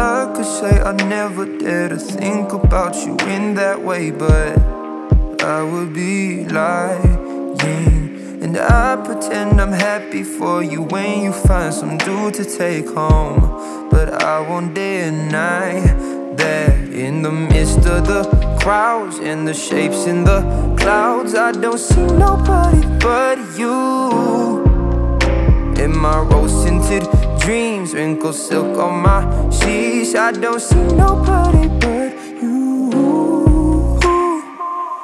I could say I never dare to think about you in that way, but I would be lying. And I pretend I'm happy for you when you find some dude to take home. But I won't deny that in the midst of the crowds and the shapes in the clouds, I don't see nobody but you. In my rose tinted dreams, wrinkled silk on my sheets, I don't see nobody but you.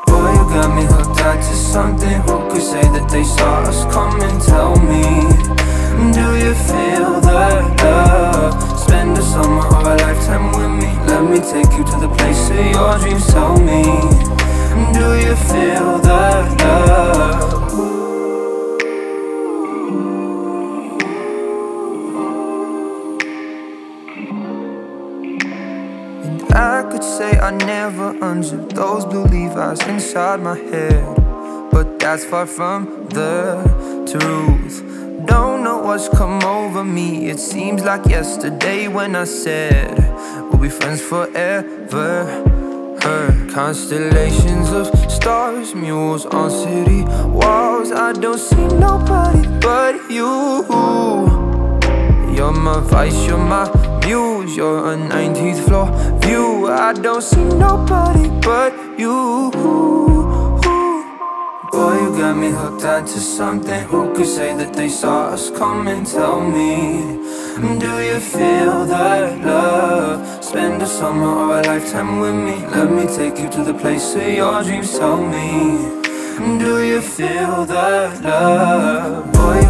Boy, you got me hooked on to something. Who could say that they saw us coming? Tell me, do you feel the love? Spend a summer or a lifetime with me. Let me take you to the place of your dreams. Tell me, do you feel the love? Could say I never unzipped those blue Levi's inside my head. But that's far from the truth. Don't know what's come over me. It seems like yesterday when I said we'll be friends forever. Heard constellations of stars, mules on city walls. I don't see nobody but you. You're my vice, you're my muse, you're a 19th floor view. I don't see nobody but you. Boy, you got me hooked onto something. Who could say that they saw us coming? Tell me, do you feel that love? Spend a summer or a lifetime with me. Let me take you to the place of your dreams. Tell me, do you feel that love? Boy,